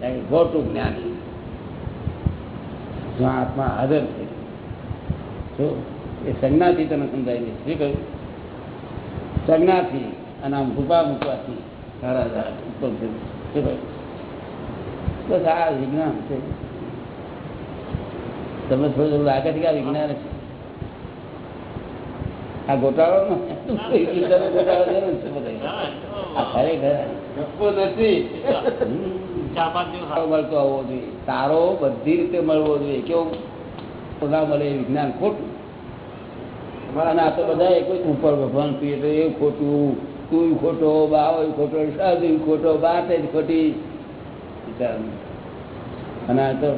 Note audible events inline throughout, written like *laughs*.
ખોટું જ્ઞાન. જો આત્મા હાજર છે જો એ સંજ્ઞાથી તને સમજાય છે. શું કહ્યું? સંજ્ઞાથી અને આમ કૃપા મૂકવાથી સારા સારા ઉત્પન્ન થયું. શું કહ્યું? બસ આ વિજ્ઞાન છે. તમને થોડું થોડું લાગે છે કે આ વિજ્ઞાન છે? આ ગોટાળો ગોટાળો જરૂર છે બધા આ ખરેખર. નથી. મળતો આવવો જોઈએ. સારો બધી રીતે મળવો જોઈએ. કેવું ના મળે વિજ્ઞાન ખોટું. અને આ તો બધા એક ઉપર ભગવાન પીએ તો એ ખોટું તું ખોટો બાવ ખોટો સાધુ ખોટો બાત જ ખોટી. અને આ તો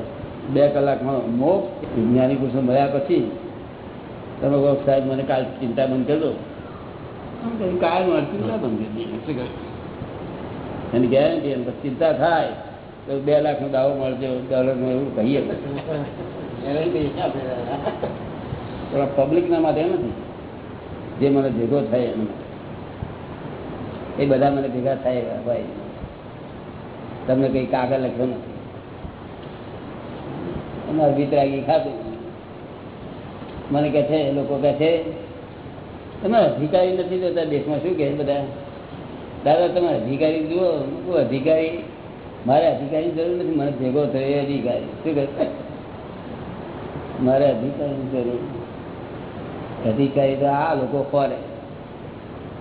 બે કલાકમાં મોક્ષ વિજ્ઞાની કૃષ્ણ મળ્યા પછી તમે કહો સાહેબ મને કાલ ચિંતા બંધ કરી દો. કાલ ચિંતા બંધ કરી દો શું એની ગેરંટી એમ ચિંતા થાય. તો બે લાખ નો દાવો મળજો ડોલર નો એવું કહીએ. પણ પબ્લિક ના માટે નથી. જે મને ભેગો થાય એમ એ બધા મને ભેગા થાય ભાઈ તમને કઈ કાગળ લખ્યો નથી. અમારે વિતરાગી ખાતું મને કહે છે એ લોકો કહે છે તમે અધિકારી નથી જોતા દેશમાં શું કહે બધા? દાદા તમે અધિકારી જુઓ. અધિકારી મારે અધિકારી જરૂર નથી, મને ભેગો થયો અધિકારી. શું કહે? મારે અધિકારી જરૂર અધિકારી તો આ લોકો ફરે.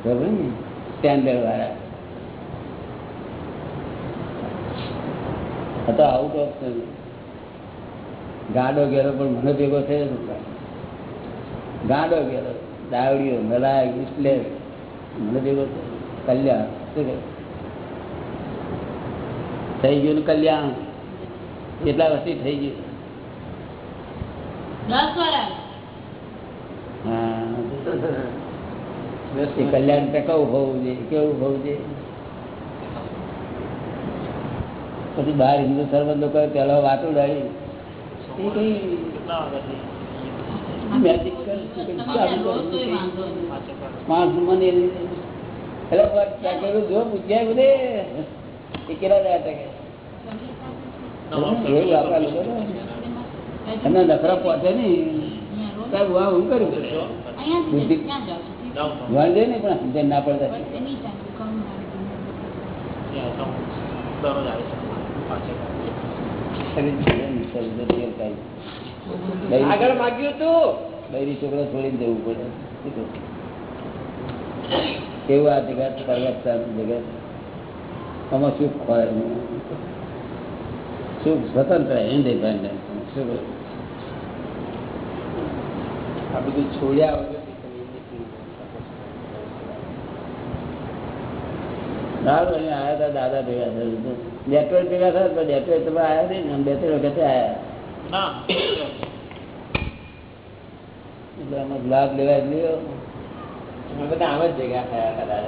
બરોબર ને? સ્ટેન્ડર્ડ વાળા. આ તો આઉટ ઓફ ગાડો ગેરો પણ મને ભેગો થયો. ગાડો ગેરો દાવડીઓ, નલાયક ડિસ્પ્લે મને ભેગો થયો. કલ્યાણ, શું કહે? થઈ ગયું કલ્યાણ? કેટલા વર્ષથી થઈ ગયું? કલ્યાણ ટકાઉ હોવું જોઈએ? કેવું હોવું જોઈએ? પછી બહાર હિન્દુ સર્વંત લોકો પેલો વાતો એ કઈ મેજિક વાગે. માણસ મને એટલે જો પૂછ્યા બધે. એ કેટલા રહ્યા હતા કે એવું આપણા લોકો એમને નખરા પહોંચે નહીં. સાહેબ વાહ હું કર્યું બુદ્ધિ. વાંધે નહીં પણ સમજે ના પડતા. આગળ માગ્યું તું? બૈરી છોકરો છોડીને જવું પડે. કહું? આ જગત? પરવતતા જગત? આમાં સુખ હોય સુખ સ્વતંત્ર ઇન્ડિપેન્ડન્ટ શું? આ બધું છોડ્યા સારું અહીંયા આવ્યા હતા દાદા ભેગા થયા નેટવર્ક ભેગા થયા પણ નેટવર્ક તમે આવ્યા નહીં બે ત્રણ વખતે આવ્યા એટલે આમાં લાભ લેવા જ લ્યો. બધા આમ જ ભેગા થયા હતા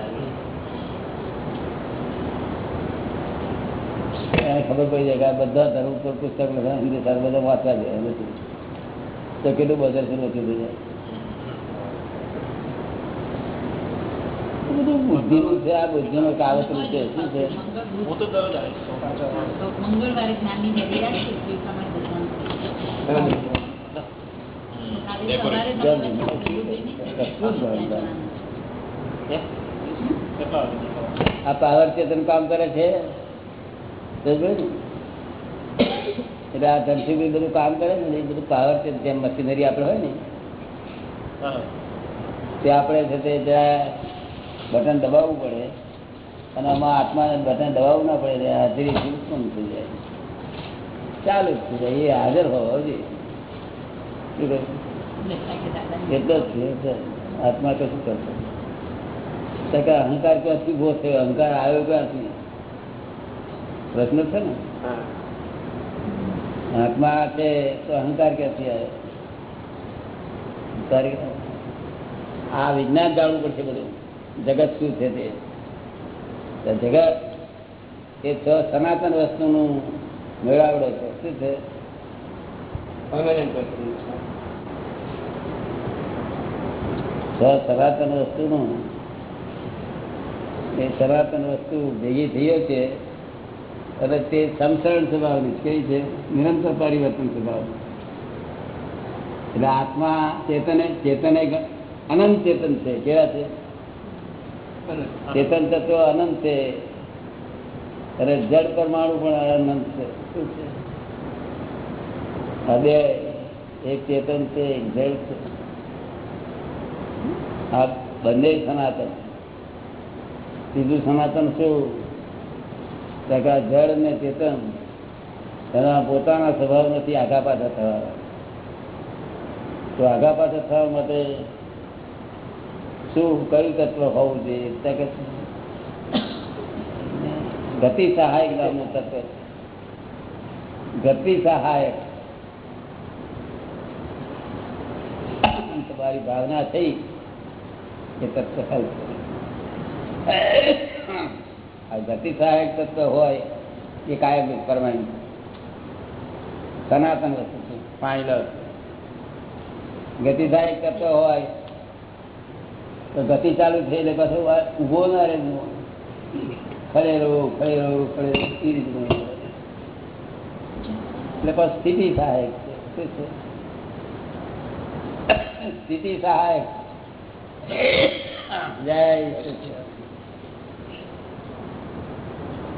એને ખબર પડી જાય કે આ બધા ધર્મ પર પુસ્તક લખા હિન્દુ ધર્મ બધા વાંચવા જાય નથી. તો કેટલું બદલ છે નથી થઈ જાય. બધું બુદ્ધિનું છે આ બુદ્ધિનો કાવતરું છે શું? આ પાવર ચેતન કામ કરે છે? એટલે આ ધનસુખી બધું કામ કરે ને એ બધું પાવર છે જેમ મશીનરી આપણે હોય ને તે આપણે છે તે બટન દબાવવું પડે. અને આમાં આત્મા બટન દબાવવું ના પડે હાજરી ઉત્પન્ન થઈ જાય. ચાલુ જ થઈ જાય એ હાજર હોવો જોઈએ. એટલો જ છે આત્મા કશું કરતો અહંકાર ક્યાંથી ઊભો થયો? અહંકાર આવ્યો ક્યાંથી? પ્રશ્ન છે ને? આત્મા છે તો અહંકાર ક્યાંથી આવે? આ વિજ્ઞાન જાણવું પડશે બધું. જગત શું છે તે? જગત એ છ સનાતન વસ્તુનું મેળાવડો છે. શું છે. છ સનાતન વસ્તુનું એ સનાતન વસ્તુ ભેગી થયો છે. અને તે સમસરણ સ્વભાવની. કેવી છે? નિરંતર પરિવર્તન સ્વભાવ. એટલે આત્મા ચેતન ચેતન અનંત ચેતન છે. કેવા છે? ચેતન તત્વ અનંત છે. અને જળ પરમાણુ પણ અનંત છે. શું છે? હૃદય એક ચેતન છે એક જળ છે. આ બંને સનાતન. ત્રીજું સનાતન શું? કે આ જળ ને ચેતન તેના પોતાના સ્વભાવ નથી આગા પાછા થવા તો આગા પાછા થવા માટે શું કયું તત્વ હોવું જોઈએ? કે ગતિ સહાયક નામનું તત્વ ગતિ સહાયક. તમારી ભાવના થઈ એ તત્વ આ ગતિ સહાયક તત્વ હોય એ કાયમ પરમાનન્ટ સનાતન વસ્તુ છે. ફાઇનલ ગતિ સહાયક તત્વ હોય તો ગતિ ચાલુ છે એટલે પાછો ઊભો ના રહે રહું ખડેલો ખડેલો એ રીતનું એટલે પછી સ્થિતિ સહાયક છે. શું છે? સ્થિતિ સહાયક. જય સચિદાનંદ.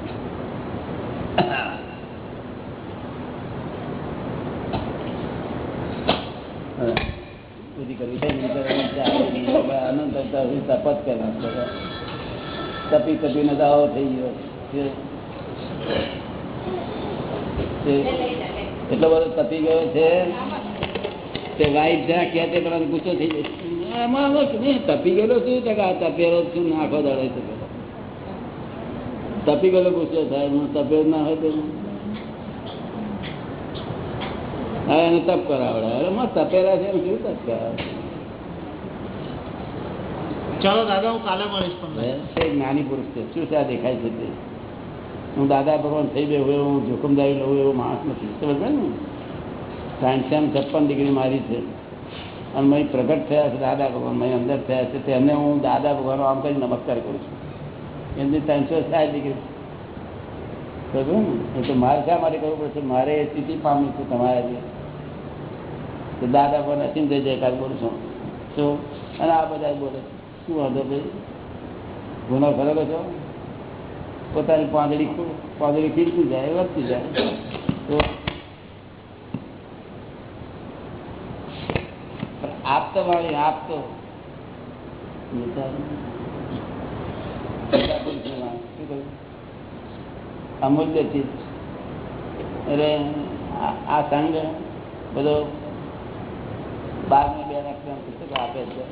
હા. બધી કરવી છે ને તો ચાલે. અનંત અવતાર સુધી તપ જ કરવાનું બધા. તપી તપીને તો આવો થઈ ગયો છે. તે- એટલો બધો તપી ગયો છે તે વાઈફ જરા કહે તે પેલા ગુસ્સો થઈ જાય આમાં આમાં કે નહીં, તપી ગયેલો શું છે કે આ તપેલો જ છું ને આખો દડે છે તપી ગયેલો ગુસ્સો થાય હું તપેલો ના હોય તો હા એને તપ કરાવડે અરે તપેલા છે શું તપ કરાવે? ચાલો દાદા હું કાલે મળીશ પણ જ્ઞાની પુરુષ છે. શું દેખાય છે તે? હું દાદા ભગવાન થઈ ગયો હું જોખમદારી લઉં એવો માણસ નથી. સમજ ને? સાયન્સેમ છપ્પન ડિગ્રી મારી છે. અને મેં પ્રગટ થયા છે દાદા ભગવાન મેં અંદર થયા છે. તેમને હું દાદા ભગવાનનો આમ કરી નમસ્કાર કરું છું. એમની ત્રણસો સાઠ ડિગ્રી. એ તો મારે શા માટે કરવું પડશે? મારે એ સ્થિતિ પામું છું તમારા દાદા પણ અસીમ થઈ જાય કાલ બોલું છું. શું? અને આ બધા બોલે શું વાંધો ભાઈ? ગુનો ખરેલો છો પોતાની પાંદડી પાંદડી ખીલતી જાય, વધતી જાય. તો આપતો વાળી આપતો કહ્યું? અમૂલ્ય ચીજ એટલે આ- સંઘ બધો બાર ને બે લક્ષણ પુસ્તકો આપે છે.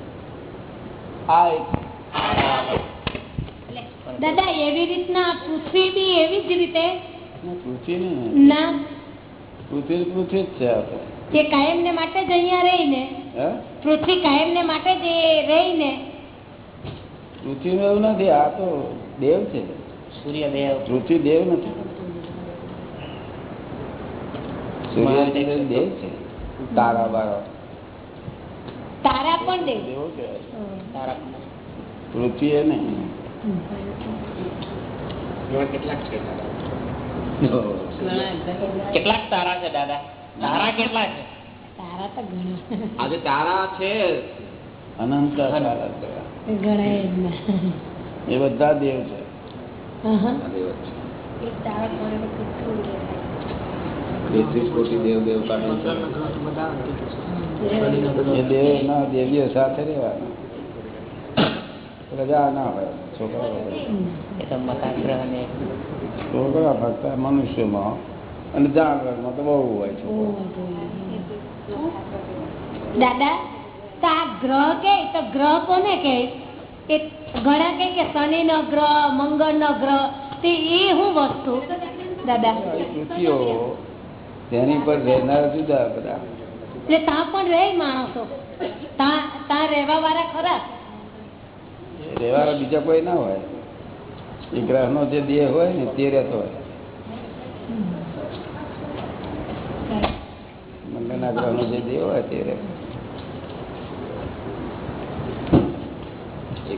આ એક દાદા એવી રીતના પૃથ્વી બી એવી જ રીતે? પૃથ્વી ના. પૃથ્વી પૃથ્વી જ છે આપણે કાયમ ને માટે જ અહીંયા રહીને. પૃથ્વી કાયમ ને માટે જ એ રહીને. પૃથ્વીનું એવું નથી આ તો દેવ છે. સૂર્યદેવ. પૃથ્વી દેવ નથી સૂર્ય દેવ છે. તારા બારા તારા પણ દેવ. દેવો તારા પૃથ્વી એ નહીં. એવા કેટલાક છે કેટલાક તારા છે દાદા? તારા કેટલા છે? તારા તો ઘણા. આજે તારા છે અનંત. એ બધા દેવ છે. તેત્રીસ કોટી દેવ દેવ દેવ ના દેવીઓ સાથે રહેવાના. રજા ના હોય છોકરા છોકરા ફક્ત મનુષ્યમાં અને જાનવરમાં તો બહુ હોય છોકરા. દાદા? તો આ ગ્રહ કે તો ગ્રહ કોને કે એ ઘણા કહે કે શનિ નો ગ્રહ મંગળ નો ગ્રહ તે એ શું વસ્તુ? દાદા. તેની પર રહેનાર જુદા બધા. એટલે ત્યાં પણ રહે માણસો. ત્યાં રહેવા વાળા ખરા? રહેવાળા બીજા કોઈ ના હોય. એ ગ્રહનો જે દેહ હોય ને તે રહેતો હોય. મંગળના ગ્રહનો જે દેહ હોય તે રહે એક ગ્રહનો દેવ હોય વિનાશી સૂર્યમાં હોય એટલે એ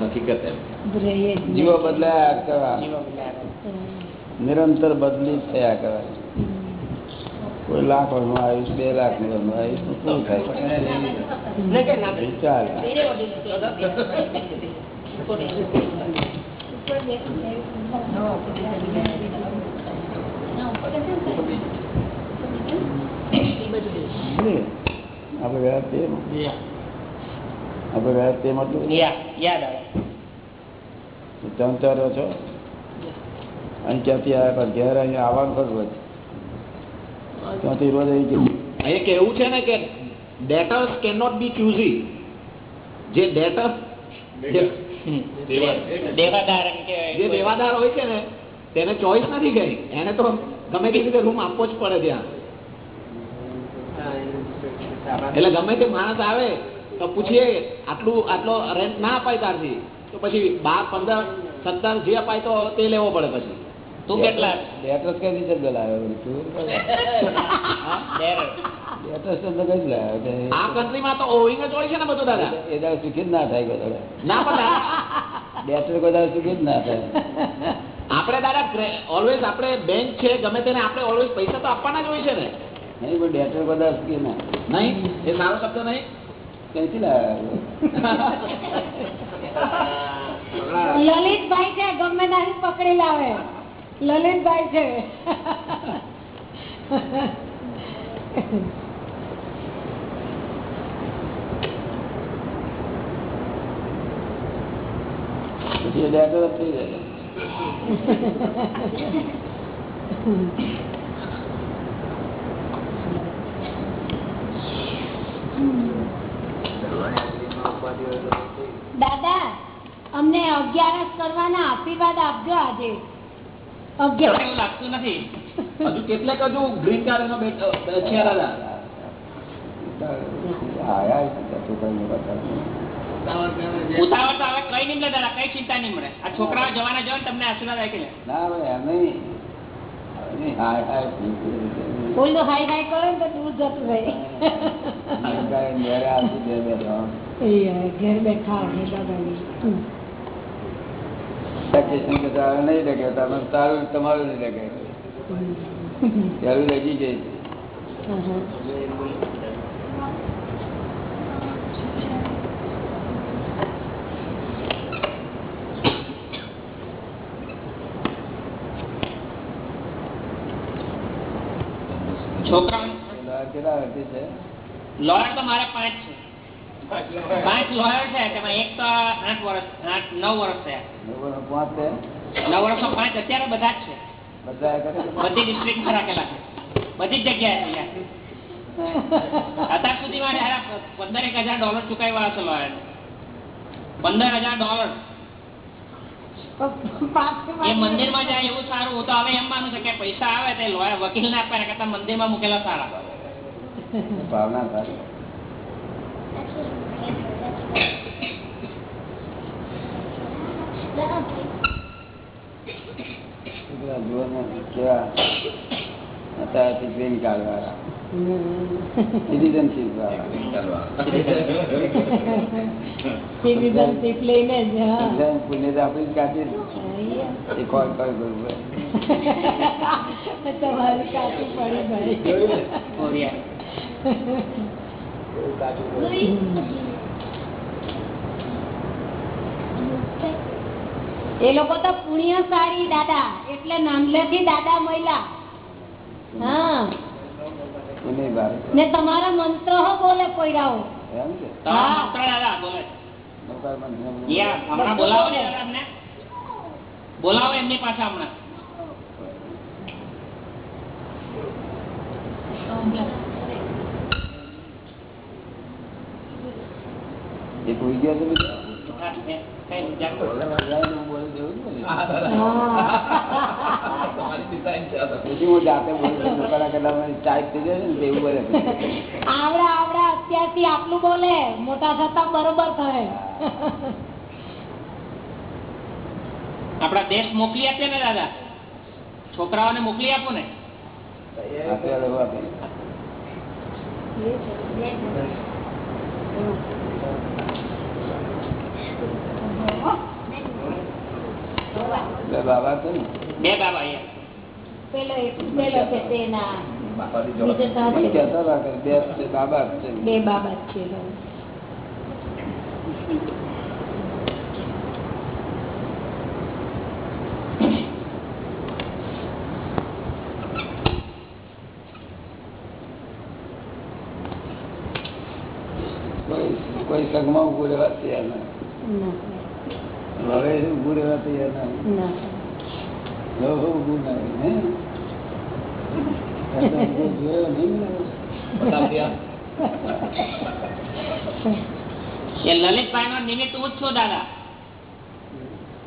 હકીકત એમ. રહે જ નહીં. જીવો બદલાયા કરવા જીવો બદલાયા. હમ. નિરંતર બદલી થયા કરે કોઈ લાખ વર્ષ વર્ષનું આયુષ બે લાખનું વર્ષનું આયુષ તો શું થાય? ના ચાલે આપણે તે? આપણે વ્યાજ તે મતલબ યાદ આવે. ત્રણ ચાર છો? અહીં ક્યાંથી આવ્યા? પણ ઘેર અહીંયા આવવાનું ખરું હોય ત્યાંથી રોજ અહીં ગયું અહીંયા કેવું છે ને કે ડેટર્સ કેન નોટ બી ચૂઝી જે ડેટર દેવાદાર જે દેવાદાર હોય છે ને તેને ચોઈસ નથી કરી. એને તો ગમે તે રીતે રૂમ આપવો જ પડે ત્યાં. એટલે ગમે તે માણસ આવે તો પૂછીએ આટલું આટલો રેન્ટ ના અપાય ત્યારથી તો પછી બાર પંદર સત્તર જે અપાય તો તે લેવો પડે પછી. તું કેટલા? લેટર્સ કઈ રીતે બોલાવ્યો તું ડેર. લેટર્સ કઈ જ લાવ્યો આ કન્ટ્રીમાં તો ઓવિંગ જ હોય છે ને બધું દાદા. એ દાદા સુખી જ ના થાય ના પણ સુખી જ ના થાય. આપણે દાદા ઓલવેઝ આપણે બેંક છે ગમે તેને આપણે ઓલવેઝ પૈસા તો આપવાના જ હોય છે ને. નહીં પણ ડેટર કોઈ કે ના. નહીં? એ સારો શબ્દ નહીં? કઈથી લાવ્યા? લલિતભાઈ છે ગમે ત્યાંથી પકડી લાવે. લલિતભાઈ છે. પછી થઈ જાય. દાદા અમને અગિયારસ કરવાના આશીર્વાદ આપજો આજે. અગિયાર લાગતું નથી. હજુ કેટલેક હજુ ગ્રીન કાર્ડ એનો છે દાદા આયા છે છોકરાને બતાવે ઉતાવળ તો હવે કઈ નહીં દાદા કઈ ચિંતા નહીં મળે. આ છોકરાઓ જવાના જવા તમને આશીર્વાદ આપી લે ના ભાઈ એમ નહીં નહીં, હાય હાઈ હાઈ કરો ને તો દૂર જતું રહે. ઘરે બેઠા નહીં લાગે તમે તારું તમારું નહીં લાગે ત્યારે લગી ગઈ હા. કેટલા વર્ષે છે? લોયર તો મારે પાંચ છે. પાંચ લોયર છે તેમાં એક તો આઠ વર્ષ આઠ નવ વર્ષ થયા પાંચ છે? નવ વર્ષમાં પાંચ અત્યારે બધા જ છે. બધા રાખેલા છે. બધી જ જગ્યાએ. અત્યાર સુધી જયારે પંદર એક હજાર ડોલર ચુકાવ્યા હશે લોયર પંદર હજાર ડોલર એ મંદિરમાં જાય એવું સારું, હું તો હવે એમ માનું છે કે પૈસા આવે તે લોયર વકીલ ને આપવા કરતા મંદિરમાં મૂકેલા સારા. ભાવના સારી પેલા જુવાનને કેવા ગ્રીન કાર્ડ વાળા સિટીઝનશીપ સિટીઝનશીપ લઈને જ પુણ્ય તો આપણી જ કાઢી એ કોલ કોલ કરવું તમારી કાચી પડી ભાઈ એ લોકો તો પુણ્યશાળી દાદા એટલે નાનલેથી દાદા મહિલા હા. પુણ્ય. ને તમારા મંત્ર હો બોલે કોયરાઓ એમ કે? મંત્ર બોલે બોલાવો ને અમને બોલાવો એમની પાસે હમણાં. એ કોઈ ગયો. પછી છું, આટલું બોલે મોટા થતા બરોબર થાય. આપડા દેશ મોકલી આપીએ ને દાદા. છોકરાઓને મોકલી આપો ને. બે બાબા છે ને? બે બાબા બે છે. કોઈ સંઘમાં ઉભું રહેવા તૈયાર ના હવે ઉભું રહેવા તૈયાર ના ના ઉભું ના રહે, હે? એટલે ઉભું જોયો નહીં ને? બતાવ ત્યાં. *laughs* એ લલિતભાઈ નો નિમિત્ત હું જ છું દાદા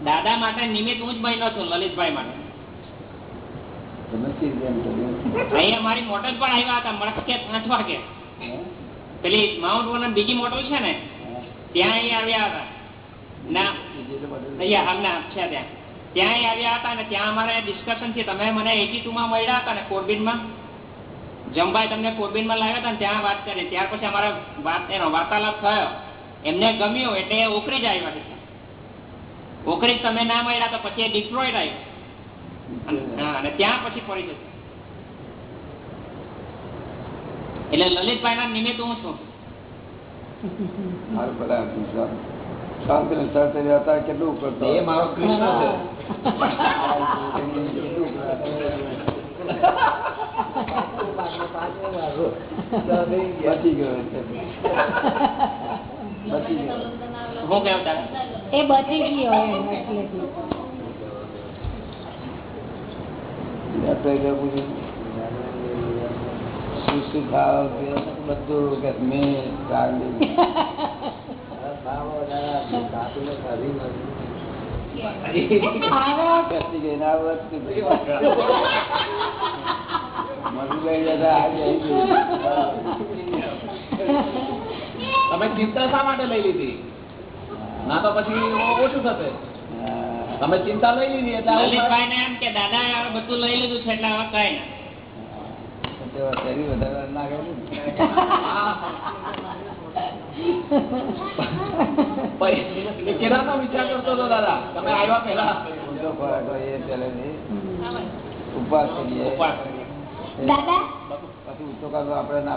દાદા માટે નિમિત્ત હું જ બન્યો છું લલિતભાઈ માટે? અહીંયા મારી મોટર પણ આવ્યા હતા મળકે પાંચ વાગે? પેલી માઉન્ટ બીજી મોટર છે ને ત્યાં અહીં આવ્યા હતા ના અહીંયા તમે વાર્તાલાપ થયો. એમને ગમ્યું એટલે એ ઓકરી જ આવ્યા ઓકરી તમે ના મળ્યા તો પછી એ ડિટ્રોઇટ આવ્યો. અને ત્યાં પછી ફરી જશે. એટલે લલિતભાઈ ના નિમિત્ત હું છું. શાંત- શાંતિ ને શાંતિ રહેતા કેટલું કરતો એ મારો કૃષ્ણ છે. બચી ગયો બચી ગયો. હું કેવું દાદા એ બચી ગયો શું શું ખાવ બધું કે મેં તમે ચિંતા શા માટે લઈ લીધી? ના તો પછી ઓછું થશે. તમે ચિંતા લઈ લીધી એટલે એમ કે દાદા બધું લઈ લીધું છે એટલે હવે કઈ ના. *laughs* કેદારનો વિચાર કરતો હતો દાદા તમે આવ્યા પહેલા. ઉપવાસ કરીએ. પછી આપણે આપણે હું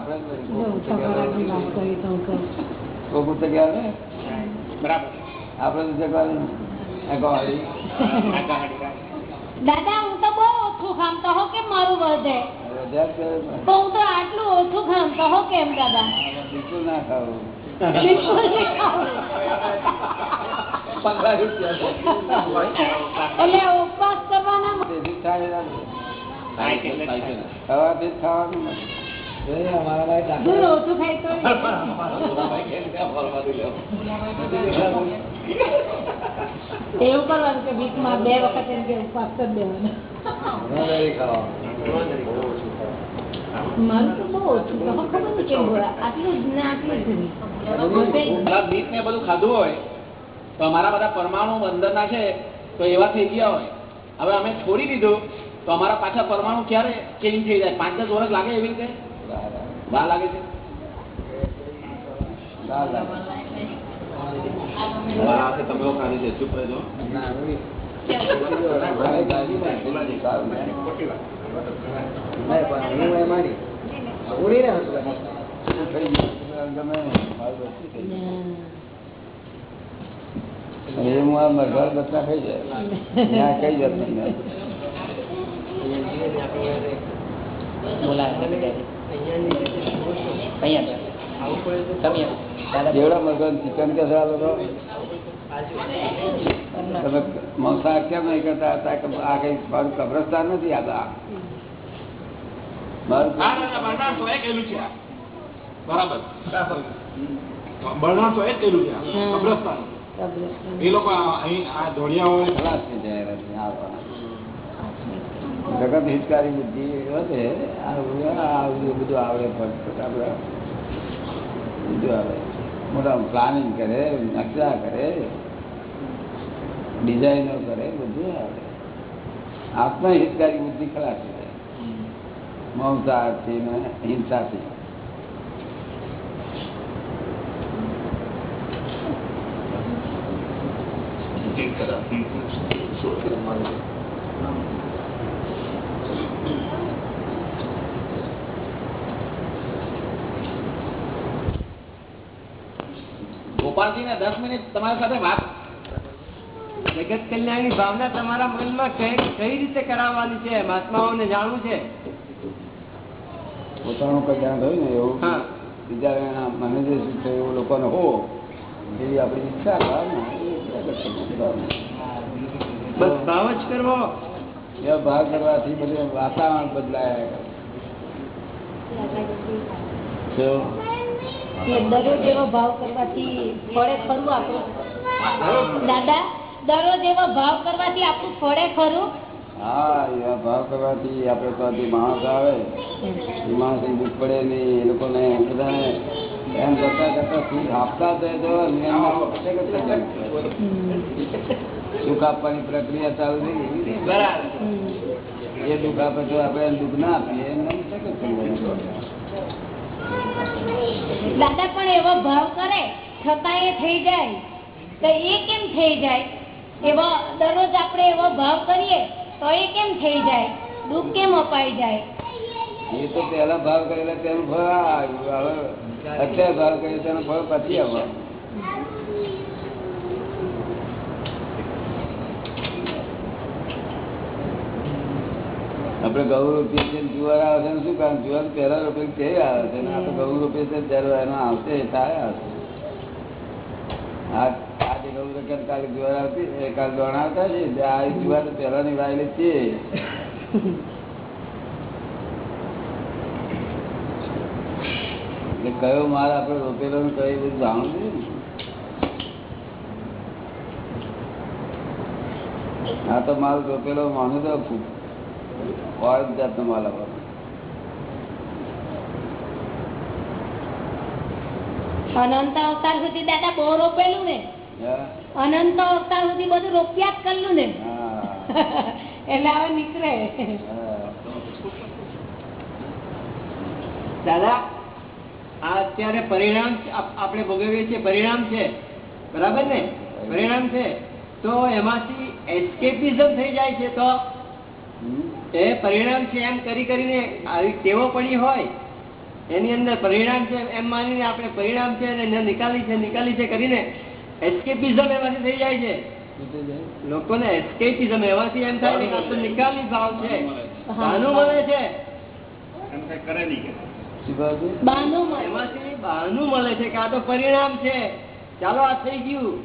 આપણે. દાદા તો બહુ ઓછું ખામ તો હો કેમ મારું વધે? તો હું તો આટલું ઓછું ખામ તો હો કેમ દાદા? બિલકુલ ના ખાવું. એવું કરવાનું કે વીકમાં બે વખત એમ કે ઉપવાસ કરી દેવાનો. મારું તો બહુ ઓછું ખબર નહીં કેમ હોય. આટલું જ ને આટલું જ ને બધું ખાધું હોય તો અમારા બધા પરમાણુ અંદરના છે તો એવા થઈ ગયા હોય. હવે અમે છોડી દીધું તો અમારા પાછા પરમાણુ ક્યારે ચેન્જ થઈ જાય? પાંચ દસ વર્ષ લાગે એવી રીતે? વાર લાગે છે. તમે ખાધી છે. ચૂપ રહેજો. ના, માં થઈ ગયું. એ હું જેવડા ચિકન કે છે તમે મંસાહાર કેમ નહીં કરતા હતા કે આ કઈ કબ્રસ્તાન નથી આ જગત હિતકારી બુદ્ધિ વધે આ બધું- બધું આવડે ફક્ત બધું આવે. મોટા પ્લાનિંગ કરે નકશા કરે. ડિઝાઇનો કરે બધું આવે. આત્મા હિતકારી બુદ્ધિ ખલાસ થઈ જાય મમતાથી ને હિંસાથી. ગોપાલજી ને દસ મિનિટ તમારી સાથે વાત. જગત કલ્યાણની ભાવના તમારા મનમાં કઈ કઈ રીતે કરાવવાની છે? મહાત્માઓને જાણવું છે? પોતાનું કલ્યાણ થયું ને એવું બીજા મને જે શું થયું એવું લોકોને હો એવી આપણી ઈચ્છા. બસ ભાવ જ કરવો. એ ભાવ કરવાથી બધું વાતાવરણ બદલાયા. દરરોજ એવો ભાવ કરવાથી ફળે ખરું આપણું? દાદા દરરોજ એવો ભાવ કરવાથી આપણું ફળે ખરું? હા એવા ભાવ કરવાથી આપણે ત્યાંથી માણસ આવે. એ દુઃખ પડે નહીં એ લોકોને બધાને એમ કરતા કરતા સુખ આપતા. સુખ આપવાની પ્રક્રિયા ચાલુ થઈ બરાબર. એ દુઃખ આપે તો આપણે દુઃખ ના આપીએ સમજાય. દાદા પણ એવો ભાવ કરે છતાં એ થઈ જાય. તો એ કેમ થઈ જાય? એવો દરરોજ આપણે એવો ભાવ કરીએ તો એ કેમ થઈ જાય? દુઃખ કેમ અપાઈ જાય? એ તો પહેલા ભાવ કરેલા તેનું ફળ અત્યારે ભાવ કર્યો તેનું ફળ પછી આવવાનું. આપણે ગૌ રોપીએ છીએ જુવાર આવે છે શું કારણ જુવાર પહેલા રોપે તે આવે છે ને આ તો ઘઉં રોપીએ છીએ ત્યારે એનો આવશે થાય આવશે. આ ને કાલે જુવાર આવતી કાલ દોણ આવતા છે આ જુવાર તો પહેલાની વાયેલી છે. એટલે કયો માલ આપણે રોપેલો ને એ બધું જાણવું ને? આ તો માલ રોપેલો માનું તો જ જાતનો માલ આપણો. અનંત અવતાર સુધી દાદા બહુ રોપેલું ને. હા? અનંત અવતાર સુધી બધું રોક્યા જ કરલું ને. એટલે હવે નીકળે. દાદા આ અત્યારે પરિણામ આપણે ભોગવીએ છીએ પરિણામ છે. બરાબર ને? પરિણામ છે. તો એમાંથી એસ્કેપિઝમ થઈ જાય છે તો? એ પરિણામ છે એમ કરી કરીને આવી ટેવો પડી હોય એની અંદર પરિણામ છે એમ માનીને આપણે પરિણામ છે અને નિકાલી છે નિકાલી છે કરીને એસ્કેપિઝમ એમાંથી થઈ જાય છે. લોકોને એસ્કેપિઝમ એમાંથી એમ થાય કે નિકાલી ભાવ છે. બહાનું મળે છે. એમાંથી બહાનું મળે છે કે આ તો પરિણામ છે. ચાલો આ થઈ ગયું.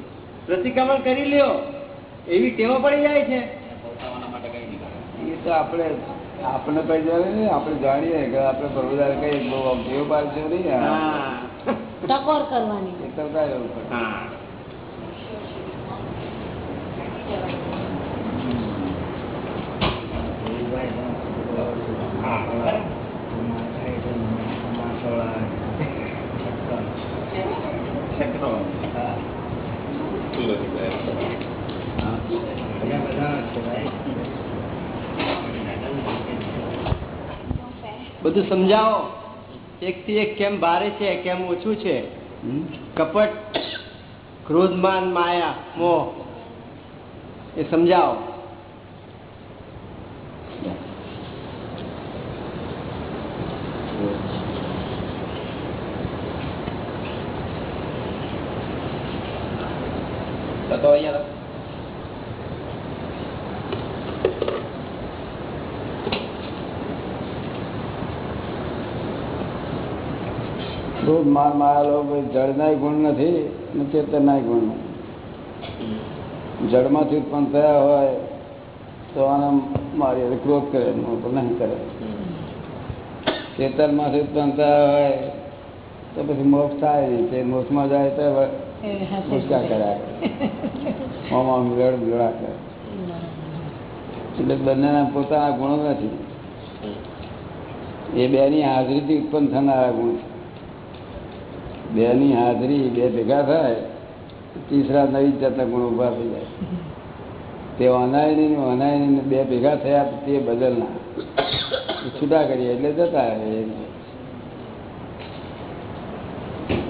પ્રતિક્રમણ કરી લ્યો. એવી ટેવો પડી જાય છે. એ તો આપણે આપણે કઈ જાય ને આપણે જાણીએ કે આપણે પ્રભુદાર કઈ બહુ ટેવ પાડશો નહીં. ટકોર કરવાની કરતા રહેવું પડે. હા બધું સમજાવો. એક થી એક કેમ ભારે છે, કેમ ઓછું છે? કપટ, ક્રોધમાન, માયા, મોહ. એ સમજાવો. તો અહીંયા ક્રોધ માર મારેલો જળના ગુણ નથી અને ચેતનના ગુણ જળમાંથી ઉત્પન્ન થયા હોય તો આને મારી ક્રોધ કરે નહીં કરે. ચેતનમાંથી ઉત્પન્ન થયા હોય તો પછી મોક્ષ થાય નહીં. તે મોક્ષમાં જાય તો ભૂસકા કર્યા. મોમાં રડ જોડા કરે. એટલે બંનેના પોતાના ગુણો નથી. એ બેની હાજરીથી ઉત્પન્ન થનારા ગુણ છે. બેની હાજરી બે ભેગા થાય, તીસરા નવી જાતના ગુણ ઊભા થઈ જાય. તે અનાયની ને અનાયની બે ભેગા થયા તે બદલના. છૂટા કરીએ એટલે જતા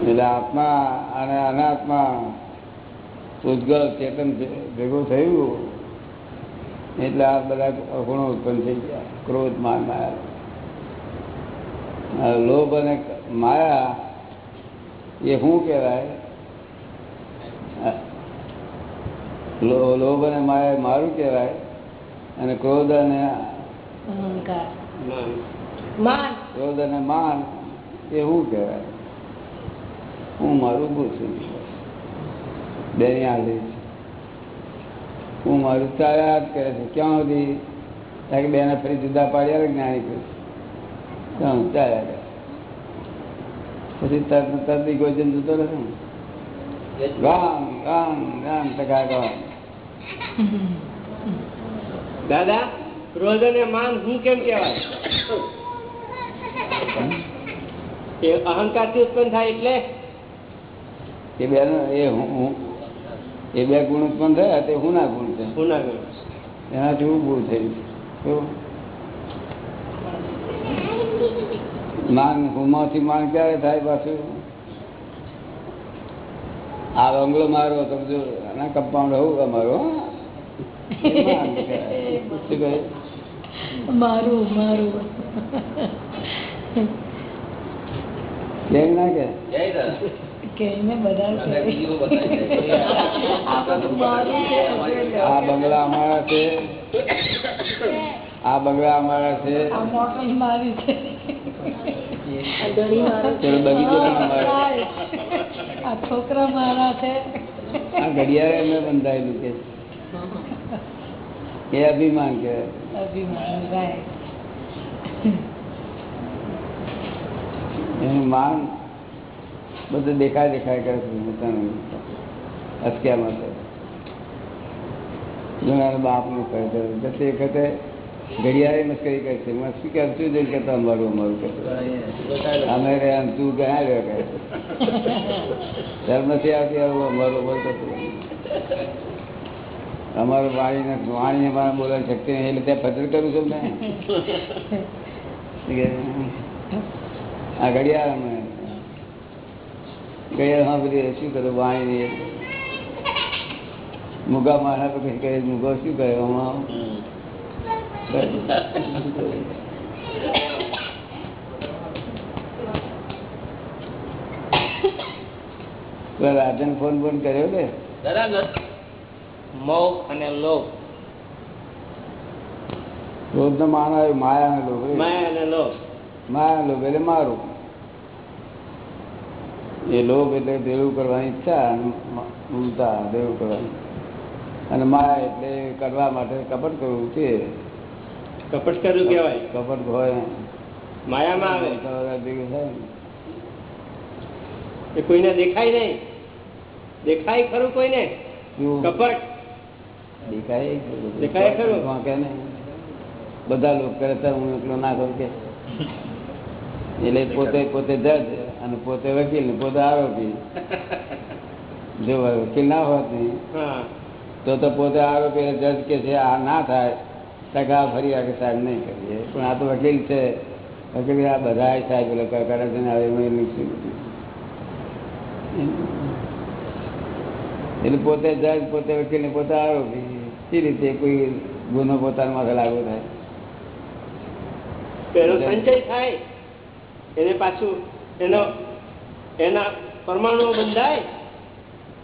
એટલે આત્મા અને અનાત્મા ઉદ્ગલ ચેતન ભેગું થયું, એટલે આ બધા ગુણો ઉત્પન્ન થઈ ગયા. ક્રોધ, માન, માયા. લોભ અને માયા એ શું કહેવાય લો- લોભ અને માયા મારું કહેવાય અને ક્રોધ અને માન ક્રોધ અને માન એ શું કહેવાય હું મારું પૂછું બેની હાલી છે હું મારું જ કરે છે ક્યાં સુધી કારણ કે બેને ફરી જુદા પાડ્યા જ્ઞાની પુરુષ ક્યાં ચાલ્યા કરે પછી તરત ગોજન જતો રહે રામ રામ રામ ટકા ગામ દાદા ક્રોધ અને માન હું કેમ કેવાય એ અહંકારથી ઉત્પન્ન થાય એટલે? એ બે એ હું એ બે ગુણ ઉત્પન્ન થયા તે હું ના ગુણ છે હું ના ગુણ. એનાથી ગુણ થયું માન હુમાંથી માન ક્યારે થાય પાછું? આ બંગલો મારો તો આના કમ્પાઉન્ડ હોવું અમારો? મારું મારું. કેમ ના કે આ બંગલા અમારા છે. આ બંગલા અમારા છે. આ મોટર મારી છે. પેલો બગીચો પણ અમારો આ છોકરા મારા છે. આ ઘડિયાળ એમને બંધાયેલું કે એ અભિમાન કહેવાય. અભિમાન એનું માન બધું દેખાય દેખાય કરે છે પોતાનું અસક્યામાં તો ઘણા બાપનું કહે છે. તે વખતે ઘડિયાળે મસ્કરી કરે છે. શું કેમ શું જોઈને કહેતા અમારું અમારું અમે રે આમ તું ગયા રહ્યો કહે ધર્મ નથી આવતી, આવું અમારું અમારું કરતું અમારું વાણીને વાણી અમારા બોલવાની શક્તિ નહીં એટલે ત્યાં ફજર કરું છું મેં આ ઘડિયાળ અમે. ઘડિયાળ હા બધી શું કરું? વાણી મુગા મારા પછી કહે મુગો શું કહે? આમાં રાજન ફોન ફોન કર્યો કે? મોહ અને લોભ. લોભ નો માન આવ્યો માયા અને લોભ માયા અને લોભ. માયા લોભ એટલે મારું. એ લોભ એટલે દેવું કરવાની ઈચ્છા અને દેવું કરવાની. અને માયા એટલે કરવા માટે કપટ કરવું તે કપટ કર્યું કહેવાય? કપટ હોય. માયામાં આવે. બધા ભેગું થાય એ કોઈને દેખાય નહીં. દેખાય ખરું કોઈને? કપટ. દેખાય છે બધું. દેખાય ખરું? વાંકે બધા લોકો કરે તો હું એકલો ના કરું કે. એટલે પોતે પોતે જજ અને પોતે વકીલ ને પોતે આરોપી. જો વકીલ ના હોત નહીં તો તો પોતે આરોપી જજ કે છે આ ના થાય. ટકા ફરી આ સાહેબ નહીં કરીએ. પણ આ તો વકીલ છે. વકીલ આ બધા સાહેબ કરે છે ને હવે એટલે પોતે જજ પોતે વકીલને પોતે આરોપી એ રીતે કોઈ ગુનો પોતાના માથે લાગુ થાય? એનો સંચય થાય. એને પાછું એનો એના પરમાણુ બંધાય.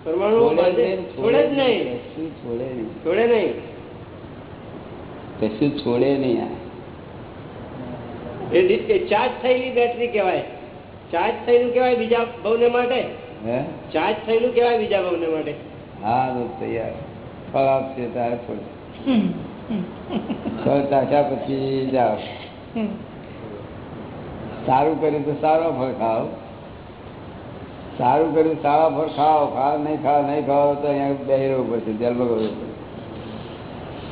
પરમાણુ છોડે જ નહીં, છોડે નહીં? છોડે નહીં. કશું છોડે નહીં આ. એ ચાર્જ થયેલી બેટરી કહેવાય. ચાર્જ થયેલું કહેવાય બીજા ભવને માટે? હે? ચાર્જ થયેલું કહેવાય બીજા ભવને માટે? હા તો તૈયાર. ફળ આપશે તારે છોડ ફળ ચાખ્યા પછી જાઓ. સારું કર્યું તો સારો ફળ ખાઓ. સારું કર્યું સારા ફળ ખાઓ. ખાવ નહીં ખાવ નહીં ખાઓ તો અહીંયા બેહી રહેવું પડશે. જેલમાં કરવું પડશે.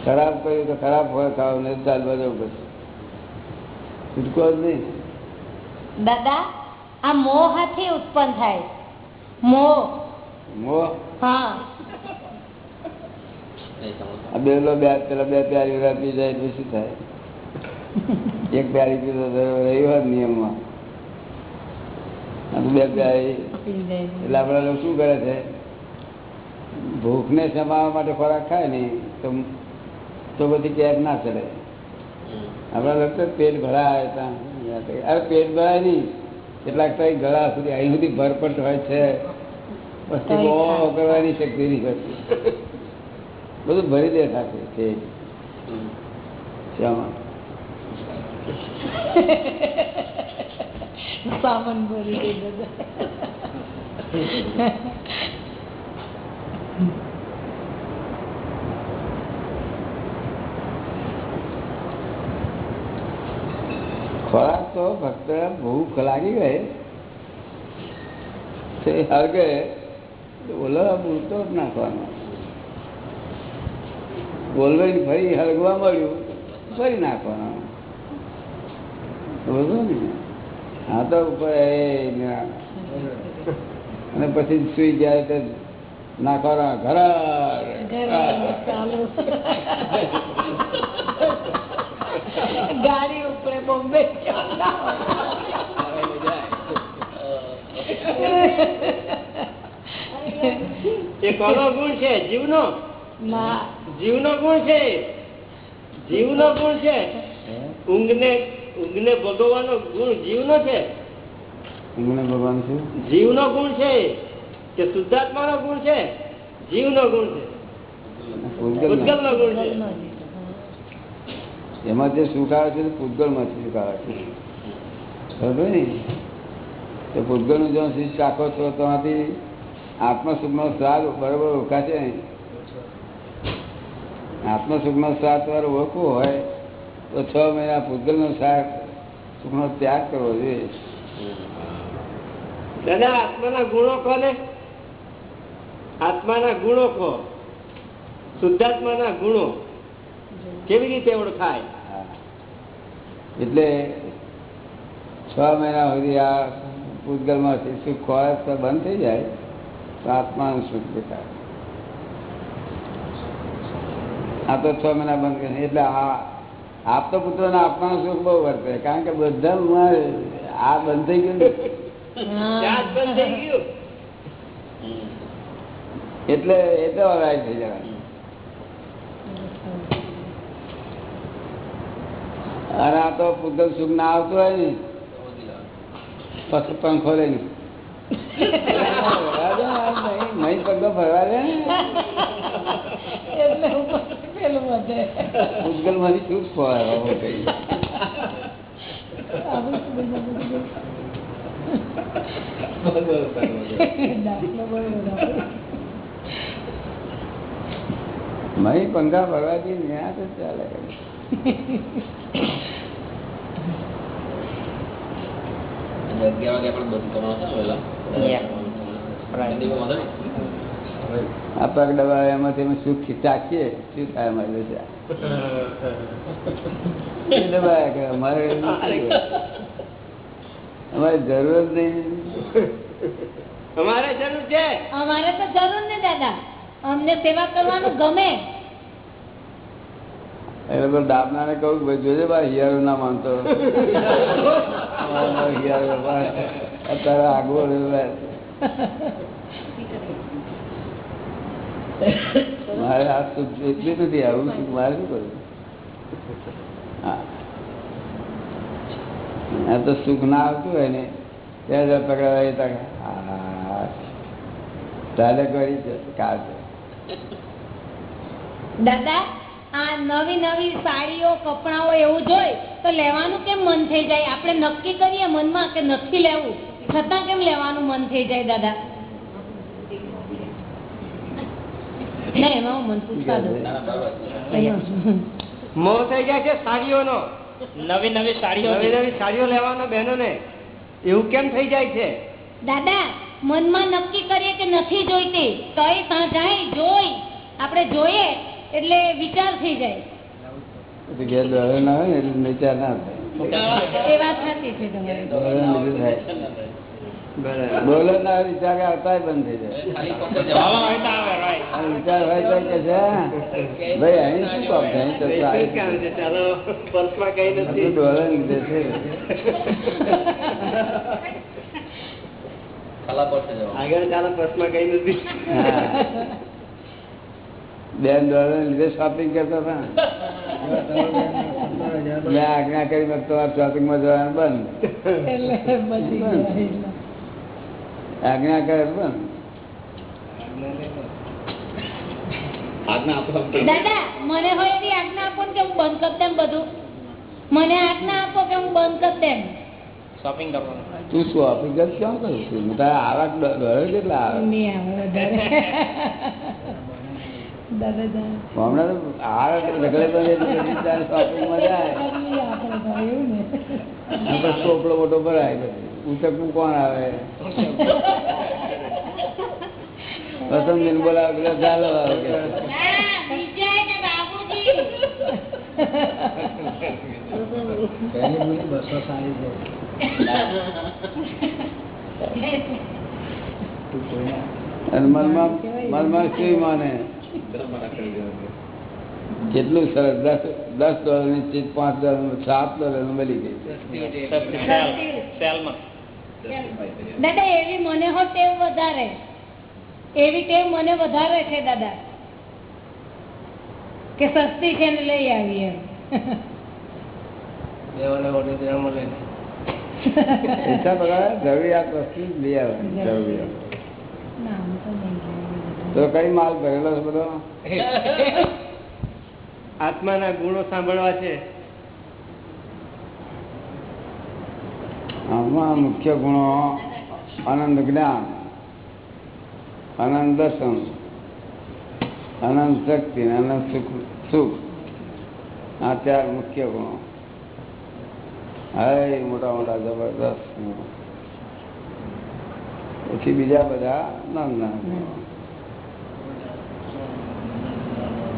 ખરાબ કર્યું તો ખરાબ ફળ ખાવ ને ચાલવા જવું પડશે છૂટકો જ નહીં. દાદા આ મોહથી ઉત્પન્ન થાય. મોહ મોહ હા. બેલો બે પેલા બે પ્યારી જાય એટલે શું થાય? એક પ્યારી પીતો રવિવાર નિયમમાં. બે પ્યારી. એટલે આપણા લોકો શું કરે છે? ભૂખને સમાવવા માટે ખોરાક ખાય ને તો તો બધી કેબ ના ચડે આપણા લોકો પેટ ભરાય અરે પેટ ભરાય નહીં. કેટલાક તો ગળા સુધી અહીં સુધી ભરપટ હોય છે. પછી બહુ કરવાની શક્તિ નહીં કરતી બધું ભરી દે સાથે છે શામાં સામાન ભરી દે દાદા *laughs* ખોરાક તો ભક્ત ભૂખ લાગી ગઈ તે હળગે ઓલો બોલતો જ નાખવાનો. બોલવાની ફરી હળગવા મળ્યું ફરી નાખવાનો. બોલો ને? હા તો ઉપર અને પછી સુઈ જાય તો નાખવાના ઘર. *laughs* ગાડી ઉપડે બોમ્બે એ કોનો ગુણ છે જીવનો? જીવનો ગુણ છે. જીવનો ગુણ છે. ઊંઘને ઊંઘને ભોગવવાનો ગુણ જીવનો છે. ઊંઘને ભગવાન છે જીવનો ગુણ છે કે શુદ્ધાત્માનો ગુણ છે? જીવનો ગુણ છે. પૂતગલ ગુણ છે. એમાં જે સુખ આવે છે તે પૂતગલમાંથી સુખ આવે છે. બરાબર ને તો પૂતગલનું જો સુખ ચાખો છો તો આથી આત્મસુખનો સ્વાદ બરોબર ઓળખાશે ને આત્મસુખનો સ્વાદ તમારે ઓળખવો હોય, તો છ મહિના પૂતગલનો શાક, સુખનો ત્યાગ કરવો જોઈએ. દાદા, આત્માના ગુણો કોને? આત્માના ગુણો કહો શુદ્ધાત્માના ગુણો. કેવી રીતે ઓળખાય. એટલે છ મહિના સુધી આ પૂતગલમાંથી સુખ ખોરાક તો બંધ થઈ જાય તો આત્માનું સુખ દેખાય. આ તો છ મહિના બંધ કરે એટલે આ આપતો પુત્રોને આપવાનું સુખ બહુ વર્તે કારણ કે બધા આ બંધ થઈ ગયું. એટલે એ તો થઈ જવાનું. અને આ તો પૂતગલ સુખ ના આવતું હોય ને. પછી પંખો લઈને મહી પગલો ભરવા દે પૂતગલમાંથી સુખ. મહી પંખા ભરવાથી ન્યા તો ચાલે. અગિયાર વાગે આપણે બંધ કરવાનું છે વહેલા હિન્દીમાં વાંધો નહીં. આ પગ દબાવે એમાંથી અમે સુખ ચાખીએ શું થાય અમારે દબાયા કરે અમારે એવું નથી હોય. અમારે જરૂર જ નહીં અમારે જરૂર છે અમારે તો જરૂર ને દાદા અમને સેવા કરવાનું ગમે એ લોકો દાબનાને કહું કે ભાઈ જોજે ભાઈ હિયારો ના માનતો. હિયારો અત્યારે આગો મારે આ સુખ એટલી નથી આવું સુખ મારે શું કરવું? હા. આ તો સુખ ના આવતું હોય ને ત્યારે જો પકડાય ત્યાં હા. કરી છે કાળ દાદા આ નવી નવી સાડીઓ કપડાઓ એવું જોઈ તો લેવાનું કેમ મન થઈ જાય? આપણે નક્કી કરીએ મનમાં કે નથી લેવું? છતાં કેમ લેવાનું મન થઈ જાય દાદા? ના એમાં મન પૂછવા દઉં. ના, ના, બરાબર. છે. મોહ થઈ જાય છે સાડીઓનો. નવી નવી સાડીઓ નવી નવી સાડીઓ લેવાનો બહેનોને. એવું કેમ થઈ જાય છે? દાદા મનમાં નક્કી કરીએ કે નથી જોઈતી. તો એ જોઈ. આપણે જોઈએ એટલે વિચાર થઈ જાય. ઘેર દોડે ના હોય એટલે વિચાર ના થાય. એ વાત સાચી છે તમારી. દોડે લીધે થાય. બોલે ના વિચાર આવતા બંધ થઈ જાય. વિચાર હોય તો કે છે ભાઈ અહીં શું કામ બધું ડોલર લીધે છે. આગળ ચાલો પર્સમાં કઈ નથી. હા. બેન ડોલર લીધે શોપિંગ કરતા હતા. મેં આજ્ઞા કરી મેં તમારે શોપિંગમાં જવાનું બંધ. આજ્ઞા કરે બંધ. દાદા મને હોય એવી આજ્ઞા આપો ને કે હું બંધ કરી દેમ બધું. મને આજ્ઞા આપો કે હું બંધ કરી શોપિંગ કરવાનું. તું શોપિંગ જ ક્યાં કરું છું? તારા આવક ડોલર કેટલા આવે? ચોપડો મોટો ભરાય પછી ઉચકવું કોણ આવે? પસંદ દિન બોલાવે પેલો ચાલો આવે મનમાં મનમાં શું માને? કેટલું સરસ દસ દસ ડોલરની ચીજ પાંચ ડોલર સાત ડોલર મળી ગઈ. દાદા એવી મને હો ટેવ વધારે. એવી ટેવ મને વધારે છે દાદા. કે સસ્તી છે ને લઈ આવી એમ. જરૂરિયાત વસ્તુ લઈ આવે જરૂરિયાત. તો કઈ માલ ભરેલો છે બધો? આત્માના ગુણો સાંભળવા છે. આમાં મુખ્ય ગુણો આનંદ જ્ઞાન આનંદ દર્શન આનંદ શક્તિ અનંત સુખ સુખ. આ ચાર મુખ્ય ગુણો. હા મોટા મોટા જબરદસ્ત ગુણો. પછી બીજા બધા નાના ગુણો. અનંત જ્ઞાન અનંત દર્શન અનંત શક્તિ. અનંત શક્તિ અનંત સુખનું ધામ. ને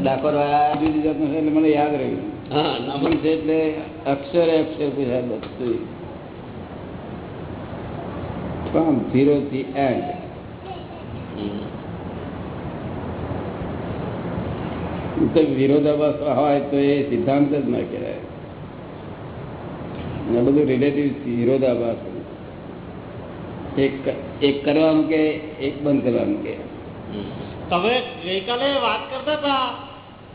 ડાકોર વાળા જુદી જાતનું છે એટલે મને યાદ રહ્યું હા નમન છે એટલે અક્ષરે અક્ષર પૂછાય બધું ફ્રોમ ઝીરો થી એન્ડ વિરોધાભાસ હોય તો એ સિદ્ધાંત જ ના કહેવાય. બધું રિલેટિવ વિરોધાભાસ. એક એક કરવાનું કે એક બંધ કરવાનું કે? તમે ગઈકાલે વાત કરતા હતા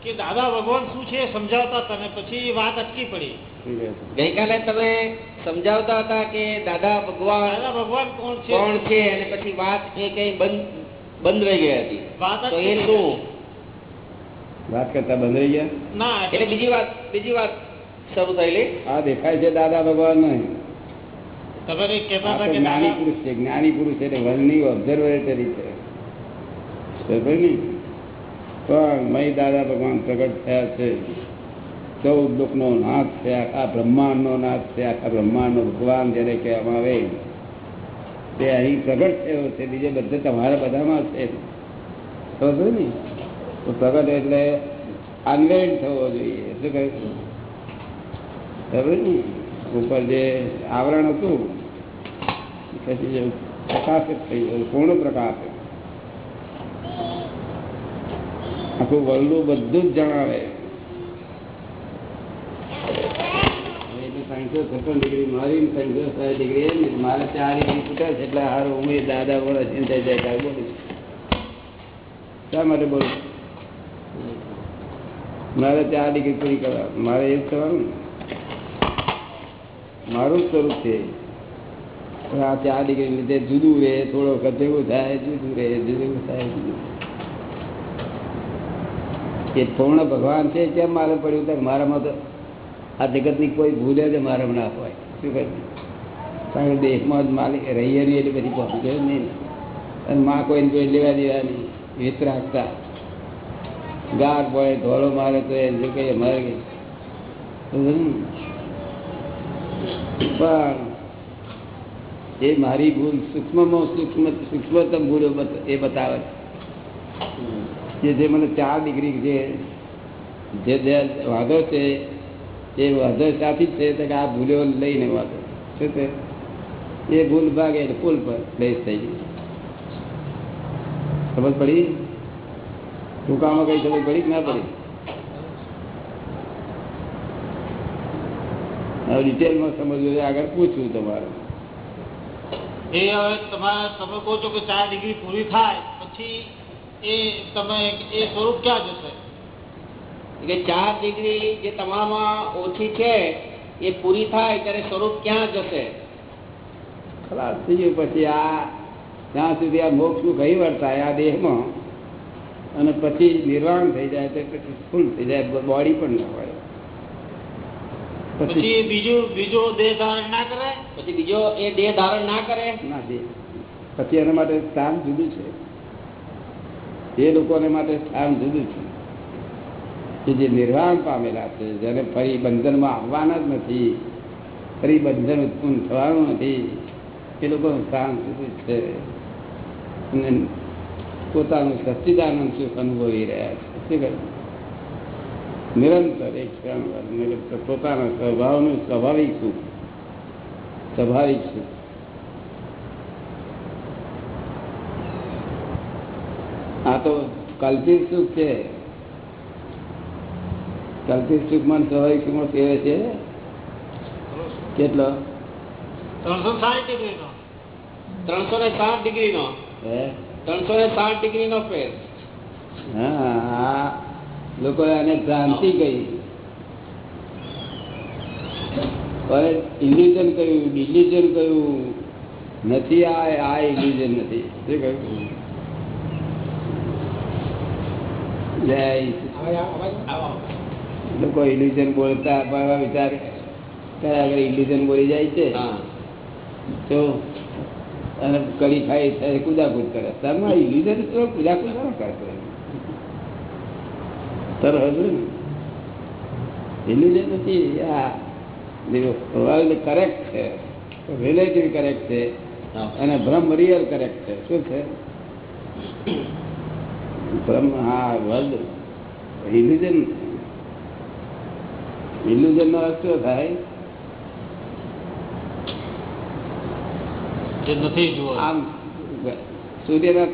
કે દાદા ભગવાન શું છે સમજાવતા હતા ને પછી વાત અટકી પડી. ગઈકાલે તમે સમજાવતા હતા કે દાદા ભગવાન દાદા ભગવાન કોણ છે? કોણ છે અને પછી વાત એ કઈ બંધ બંધ રહી ગઈ હતી. વાત તો એ શું? વાત કરતા બંધ રહી ગયા? ના એટલે બીજી વાત બીજી વાત શરૂ થયેલી. આ દેખાય છે દાદા ભગવાન નહીં. તમે કહેતા હતા કે જ્ઞાની પુરુષ છે જ્ઞાની પુરુષ એટલે વર્લ્ડની ઓબ્ઝર્વેટરી છે? પણ મય દાદા ભગવાન પ્રગટ થયા છે. ચૌદ લોકનો નાથ છે, આખા બ્રહ્માંડનો નાથ છે, આખા બ્રહ્માંડનો ભગવાન જેને કહેવામાં આવે. તે અહીં પ્રગટ થયો છે, બીજે બધે તમારા બધામાં છે. સમજો ને? તો પ્રગટ એટલે અનવેલ્ડ થવો જોઈએ. શું કહ્યું ખબર ને? ઉપર જે આવરણ હતું, પછી પ્રકાશિત થઈ ગયું પૂર્ણ પ્રકાશ આખું વર્લ્ડું બધું જ જણાવે. ત્રણસો છપ્પન ડિગ્રી મારી ચાર ડિગ્રી છૂટે છે એટલે હારું બોલું શા માટે બોલું મારે ચાર ડિગ્રી પૂરી કરવા, મારે એ જ કરવાનું મારું સ્વરૂપ છે આ ચાર ડિગ્રી લીધે જુદું રહે, થોડો વખત થાય, જુદું રહે, જુદું થાય, જુદું એ પૂર્ણ ભગવાન છે, કેમ મારે પડ્યું ત્યારે મારામાં તો આ જગતની કોઈ ભૂલે જ મારામાં ના હોય. શું કહે કારણ કે દેશમાં જ માલિક રહીએ નહીં એટલે બધી પહોંચી ગયો નહીં અને માં કોઈને કોઈ લેવા દેવા નહીં. વેત રાખતા. ગાર પડે, ધોળો મારે તો એ જો કહીએ મારે ગઈ. પણ એ મારી ભૂલ સૂક્ષ્મમાં સૂક્ષ્મ સૂક્ષ્મતમ ભૂલો એ બતાવે છે. કે જે મને ચાર ડિગ્રી છે જે જે વાંધો છે, એ વાંધો સાથી છે, તો આ ભૂલ્યો લઈને વાંધો. શું છે? એ ભૂલ ભાગે એટલે પુલ પર પ્લેસ થઈ ગઈ ખબર પડી? ટૂંકામાં કઈ ખબર પડી કે ના પડી? હવે ડિટેલમાં સમજવું આગળ પૂછવું તમારે. એ હવે તમારે, તમે કહો છો કે ચાર ડિગ્રી પૂરી થાય, પછી એ તમે એ સ્વરૂપ ક્યાં જશે? કે ચાર ડિગ્રી જે તમારામાં ઓછી છે એ પૂરી થાય ત્યારે સ્વરૂપ ક્યાં જશે? ખલાસ થઈ ગયું પછી આ ત્યાં સુધી આ મોક્ષનું કઈ વર્તાય આ દેહમાં અને પછી નિર્વાણ થઈ જાય તો પછી ફૂલ થઈ જાય બોડી પણ ના હોય. પછી બીજું બીજો દેહ ધારણ ના કરે? પછી બીજો એ દેહ ધારણ ના કરે? ના દેહ. પછી એના માટે સ્થાન જુદું છે. એ લોકોને માટે સ્થાન જુદું છે. કે જે નિર્વાણ પામેલા છે, જેને ફરી બંધનમાં આવવાના જ નથી ફરી બંધન ઉત્પન્ન થવાનું નથી, એ લોકોનું સ્થાન જુદું છે. અને પોતાનું સચ્ચિદાનંદ સુખ અનુભવી રહ્યા છે. શું નિરંતર એક ક્ષણ પોતાના સ્વભાવનું સ્વાભાવિક સુખ સ્વાભાવિક સુખ આ તો કલ્પિત સુખ છે. કલ્પિત સુખમાં અને સ્વાભાવિક સુખમાં ફેરે છે? કેટલો? ત્રણસો સાઠ ડિગ્રી નો ત્રણસો ને સાઠ ડિગ્રી નો ત્રણસો ને સાઠ ડિગ્રી નો ફેર. હા લોકો આને ભ્રાંતિ કહી. હવે ઇલ્યુઝન કહ્યું ડિલ્યુઝન કહ્યું. નથી આ આ ઇલ્યુઝન નથી. શું કહ્યું જય લોકો ઇલ્યુઝન બોલતા બરાબર વિચાર કર્યા આગળ ઇલ્યુઝન બોલી જાય છે? તો અને કડી ખાઈ થાય કુદાકુદ કરે. તમે ઇલ્યુઝન તો કુદાકુદ ના કરતો તરફ ને? ઇલ્યુઝન નથી આ કરેક્ટ છે. રિલેટિવ કરેક્ટ છે. અને ભ્રમ રિયલ કરેક્ટ છે. શું છે? ભ્રમ હા વર્લ્ડ ઇલ્યુઝન ઇલ્યુઝન નો અર્થ શું થાય? આમ સૂર્યના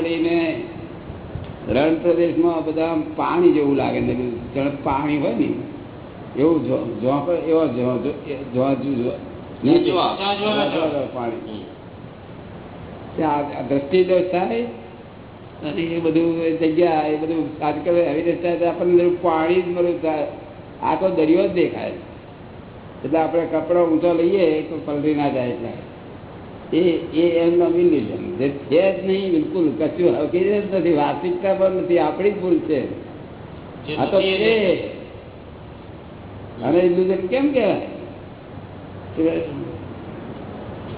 લઈને રણ પ્રદેશમાં બધા પાણી જેવું લાગે ને જણ પાણી હોય ને એવું એવો. પાણી. દ્રષ્ટિ દોષ થાય અને એ બધું જગ્યા એ બધું આજકાલ આવી રીતે થાય આપણને પાણી જ મળ્યું આ તો દરિયો જ દેખાય એટલે આપણે કપડો ઊંચો લઈએ તો પલરી ના જાય એટલે એ એ એમનો ઇલ્યુઝન જે છે જ નહીં બિલકુલ કશું હકીકત નથી વાસ્તવિકતા પણ નથી આપણી જ ભૂલ છે. આ તો છે. અને ઇલ્યુઝન કેમ કહેવાય?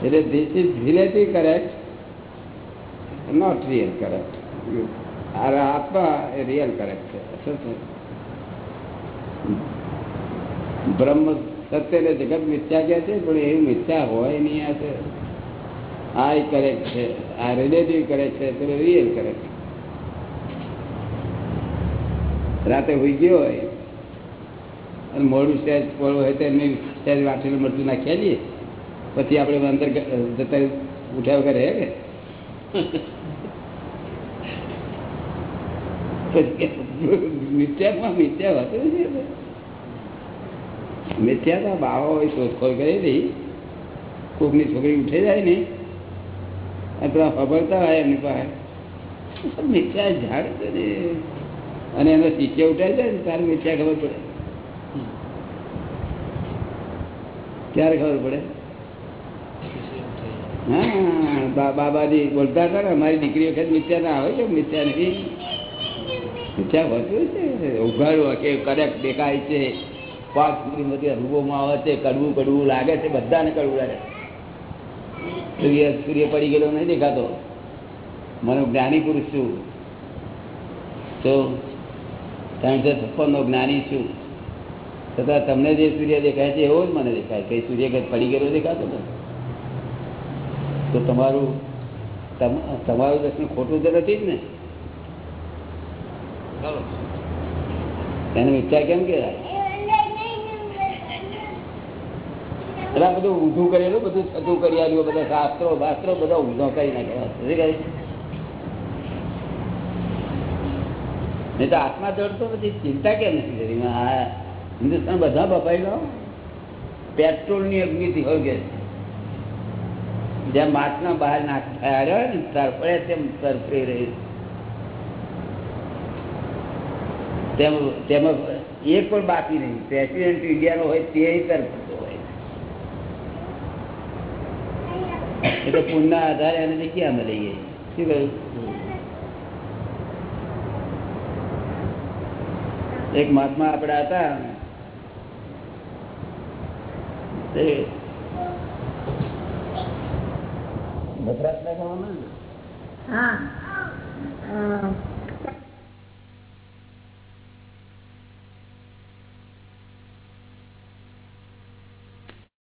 એટલે this is relative correct not real correct આત્મા એ રિયલ કરેક્ટ છે. શું છે? બ્રહ્મ સત્ય જગત મિથ્યા કે છે, પણ એવું મિથ્યા હોય નહીં આ છે આ કરેક્ટ છે, આ રિલેટિવ કરેક્ટ છે પેલો રિયલ કરેક્ટ રાતે હોઈ ગયો હોય, અને મોડું સ્ટેજ પડવું હોય તો એમની સ્ટેજ વાંચીને મરતું નાખી આલીએ. પછી આપણે અંદર જતા ઉઠ્યા વગર રહે કે પછી મિથ્યામાં બાવો હોય કરી હતી. કોકની છોકરી ઉઠે જાય ને, અને હોય એમની પાસે. મિથ્યા ઝાડ અને એનો શિષ્ય ઉઠાય જાય ને તારે મિથ્યા ખબર પડે. ક્યારે ખબર પડે. હા બાબાજી બોલતા હતા ને અમારી દીકરી વખત મિથ્યા ના આવે કે નથી? ઉઘાડું કે કડક દેખાય છે. પાંચ બધી અનુભવમાં આવે છે, કડવું કડવું લાગે છે, બધાને કડવું લાગે સૂર્ય સૂર્ય પડી ગયેલો નહીં દેખાતો. મને જ્ઞાની પુરુષ છું. તો ત્રણસો છપ્પન નો જ્ઞાની છું. છતાં તમને જે સૂર્ય દેખાય છે, એવો જ મને દેખાય. કઈ સૂર્ય કઈ પડી ગયેલો દેખાતો ને તો તમારું, તમ- તમારું દર્શન ખોટું તો નથી જ ને? એને મિથ્યા કેમ કહેવાય એટલે બધું ઊંધું કરેલું, બધું છતું કરી આવ્યું બધા શાસ્ત્રો શાસ્ત્રો બધા ઊંધો કરી નાખ્યા. નહીં તો આત્મા દોડતો પછી ચિંતા કેમ નથી કરી? આ હિન્દુસ્તાન બધા બપાઈ પેટ્રોલની અગ્નિથી હોય કે જેમ માટના બહાર નાખ થયા ને તરફડે તેમ તરફડી રહી તેમ તેમાં એક પણ બાકી નહીં પ્રેસિડેન્ટ ઇન્ડિયાનો હોય તે તરફડતો હોય. એટલે પુણ્યના આધારે એને ક્યાં મળે ગઈ શું કહ્યું? એક મહાત્મા આપડા હતા. તે મદ્રાસ ના ખાવાના ને? હા. અ,